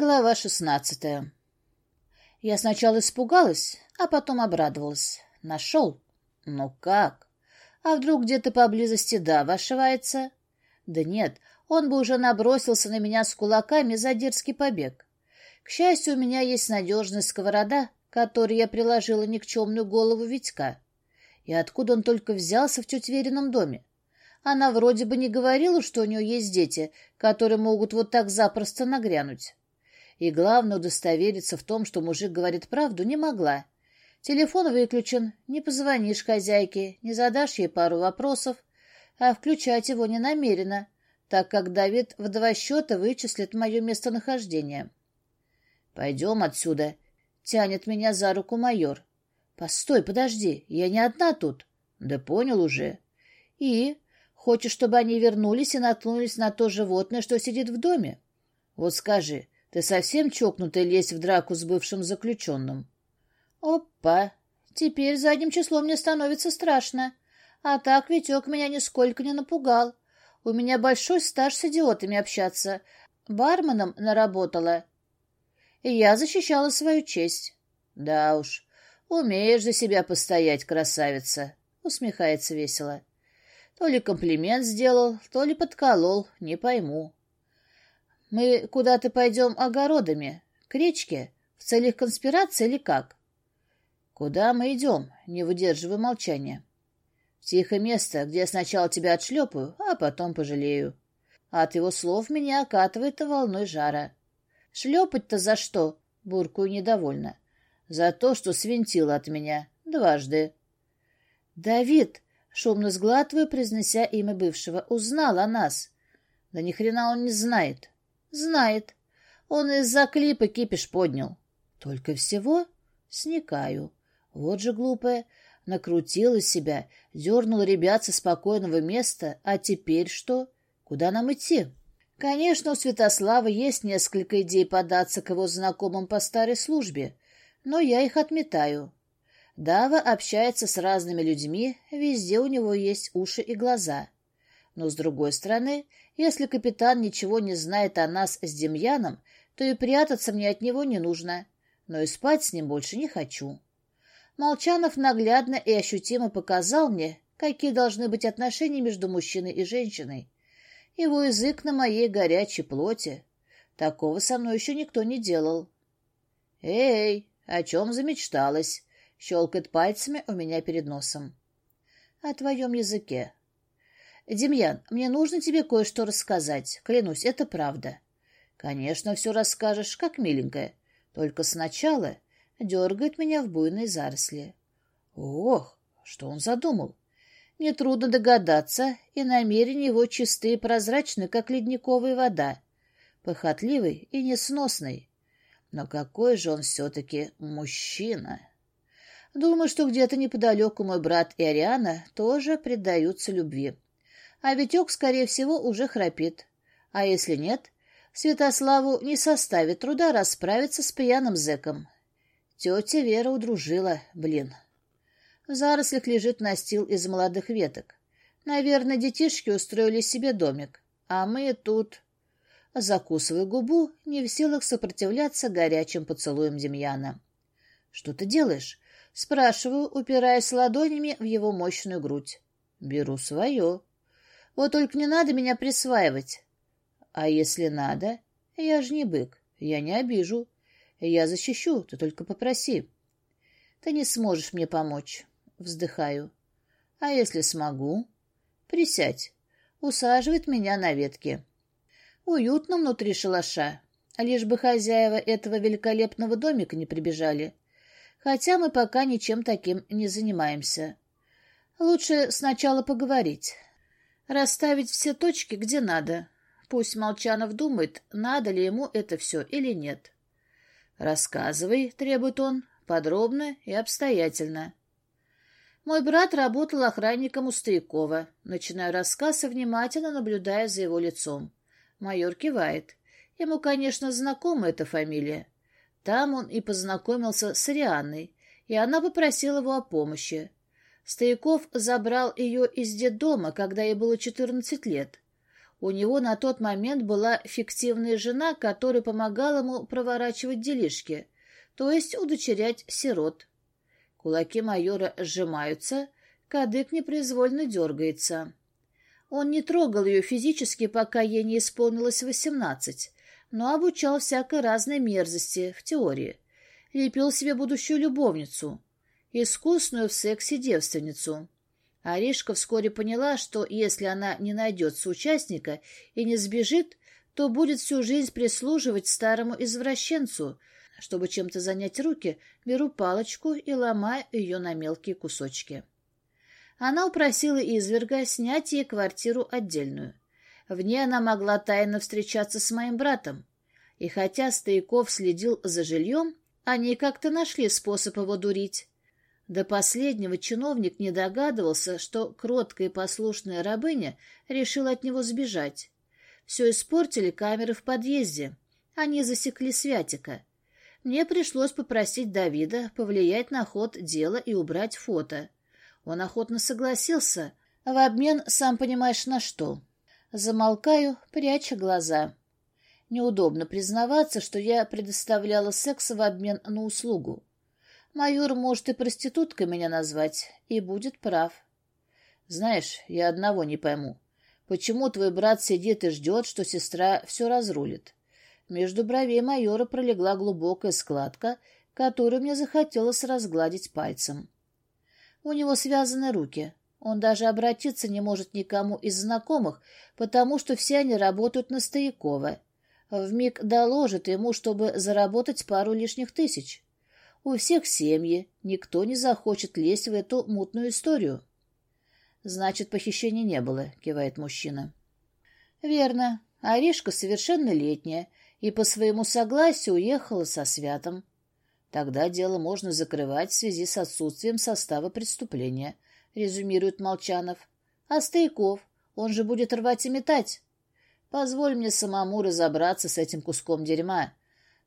Глава шестнадцатая. Я сначала испугалась, а потом обрадовалась. Нашел. Ну как? А вдруг где-то поблизости Дава ошивается? Да нет, он бы уже набросился на меня с кулаками за дерзкий побег. К счастью, у меня есть надежная сковорода, которой я приложила никчемную голову Витька. И откуда он только взялся в тетя Верином доме? Она вроде бы не говорила, что у нее есть дети, которые могут вот так запросто нагрянуть. И главное, удостовериться в том, что мужик говорит правду, не могла. Телефон выключен, не позвонишь хозяйке, не задашь ей пару вопросов, а включать его не намерена, так как Давид в два счета вычислит мое местонахождение. «Пойдем отсюда», — тянет меня за руку майор. «Постой, подожди, я не одна тут». «Да понял уже». «И? Хочешь, чтобы они вернулись и наткнулись на то животное, что сидит в доме? Вот скажи, ты совсем чокнутый лезть в драку с бывшим заключенным? Опа! Теперь задним числом мне становится страшно. А так Витек меня нисколько не напугал. У меня большой стаж с идиотами общаться. Барменом наработала. И я защищала свою честь. Да уж, умеешь за себя постоять, красавица, усмехается весело. То ли комплимент сделал, то ли подколол, не пойму. Мы куда-то пойдем огородами, к речке, в целях конспирации или как? Куда мы идем? Не выдерживаю молчания. В тихое место, где я сначала тебя отшлепаю, а потом пожалею. От его слов меня окатывает волной жара. Шлепать-то за что? Буркую недовольно. За то, что свинтила от меня. Дважды. Давид, шумно сглатываю, произнося имя бывшего, узнал о нас. Да ни хрена он не знает. Знает. Он из-за клипа кипиш поднял. Только всего сникаю. Вот же глупая. Накрутила себя, дернула ребят со спокойного места. А теперь что? Куда нам идти? Конечно, у Святослава есть несколько идей податься к его знакомым по старой службе, но я их отметаю. Дава общается с разными людьми, везде у него есть уши и глаза. Но, с другой стороны, если капитан ничего не знает о нас с Демьяном, то и прятаться мне от него не нужно, но и спать с ним больше не хочу. Молчанов наглядно и ощутимо показал мне, какие должны быть отношения между мужчиной и женщиной. Его язык на моей горячей плоти. Такого со мной еще никто не делал. «Эй, о чем замечталась?» — щелкает пальцами у меня перед носом. «О твоем языке. «Демьян, мне нужно тебе кое-что рассказать. Клянусь, это правда». «Конечно, все расскажешь, как миленькая. Только сначала дергает меня в буйные заросли». «Ох, что он задумал?» Нетрудно догадаться, и намерения его чистые и прозрачны, как ледниковая вода, похотливый и несносный. Но какой же он все-таки мужчина! Думаю, что где-то неподалеку мой брат и Ариана тоже предаются любви. А Витек, скорее всего, уже храпит. А если нет, Святославу не составит труда расправиться с пьяным зэком. Тетя Вера удружила, блин. В зарослях лежит настил из молодых веток. Наверное, детишки устроили себе домик, а мы тут... Закусываю губу, не в силах сопротивляться горячим поцелуям Демьяна. — Что ты делаешь? — спрашиваю, упираясь ладонями в его мощную грудь. — Беру свое. Вот только не надо меня присваивать. А если надо? Я же не бык, я не обижу. Я защищу, ты только попроси. Ты не сможешь мне помочь. Вздыхаю. А если смогу? Присядь. Усаживает меня на ветке. Уютно внутри шалаша. Лишь бы хозяева этого великолепного домика не прибежали. Хотя мы пока ничем таким не занимаемся. Лучше сначала поговорить. Расставить все точки, где надо. Пусть Молчанов думает, надо ли ему это все или нет. «Рассказывай», — требует он, — «подробно и обстоятельно». Мой брат работал охранником у Стоякова. Начинаю рассказ и внимательно наблюдая за его лицом. Майор кивает. Ему, конечно, знакома эта фамилия. Там он и познакомился с Рианной, и она попросила его о помощи. Стояков забрал ее из детдома, когда ей было 14 лет. У него на тот момент была фиктивная жена, которая помогала ему проворачивать делишки, то есть удочерять сирот. Кулаки майора сжимаются, кадык непроизвольно дергается. Он не трогал ее физически, пока ей не исполнилось восемнадцать, но обучал всякой разной мерзости в теории. Лепил себе будущую любовницу, искусную в сексе девственницу. Аришка вскоре поняла, что если она не найдет соучастника и не сбежит, то будет всю жизнь прислуживать старому извращенцу. Чтобы чем-то занять руки, беру палочку и ломаю ее на мелкие кусочки. Она упросила изверга снять ей квартиру отдельную. В ней она могла тайно встречаться с моим братом. И хотя Стояков следил за жильем, они как-то нашли способ его дурить. До последнего чиновник не догадывался, что кроткая и послушная рабыня решила от него сбежать. Все испортили камеры в подъезде. Они засекли Святика. Мне пришлось попросить Давида повлиять на ход дела и убрать фото. Он охотно согласился, в обмен, сам понимаешь, на что. Замолкаю, пряча глаза. Неудобно признаваться, что я предоставляла секс в обмен на услугу. Майор может и проституткой меня назвать, и будет прав. Знаешь, я одного не пойму. Почему твой брат сидит и ждет, что сестра все разрулит? Между бровей майора пролегла глубокая складка, которую мне захотелось разгладить пальцем. У него связаны руки. Он даже обратиться не может никому из знакомых, потому что все они работают на Стоякова. Вмиг доложит ему, чтобы заработать пару лишних тысяч. У всех семьи, никто не захочет лезть в эту мутную историю. «Значит, похищения не было», — кивает мужчина. «Верно. Аришка совершеннолетняя и по своему согласию уехала со святом. Тогда дело можно закрывать в связи с отсутствием состава преступления, резюмирует Молчанов. А Стояков, он же будет рвать и метать. Позволь мне самому разобраться с этим куском дерьма,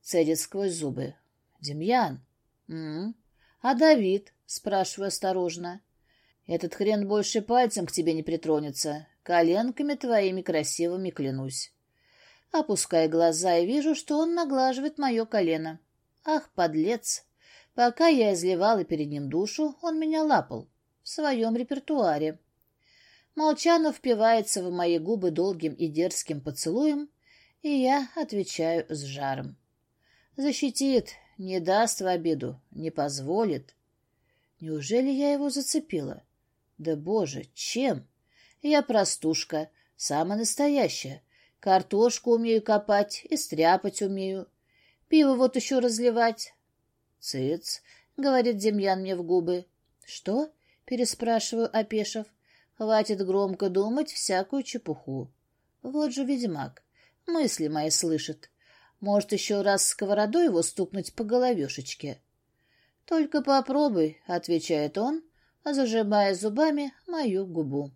цедит сквозь зубы. Демьян. М, -м. А Давид, спрашиваю осторожно. Этот хрен больше пальцем к тебе не притронется. Коленками твоими красивыми клянусь. Опуская глаза и вижу, что он наглаживает мое колено. Ах, подлец! Пока я изливала перед ним душу, он меня лапал. В своем репертуаре. Молчанов впивается в мои губы долгим и дерзким поцелуем, и я отвечаю с жаром. Защитит, не даст в обиду, не позволит. Неужели я его зацепила? Да боже, чем? Я простушка, самая настоящая. Картошку умею копать и стряпать умею. Пиво вот еще разливать. — Цыц, — говорит Демьян мне в губы. — Что? — переспрашиваю, опешив. Хватит громко думать всякую чепуху. Вот же ведьмак. Мысли мои слышит. Может, еще раз сковородой его стукнуть по головешечке. — Только попробуй, — отвечает он, зажимая зубами мою губу.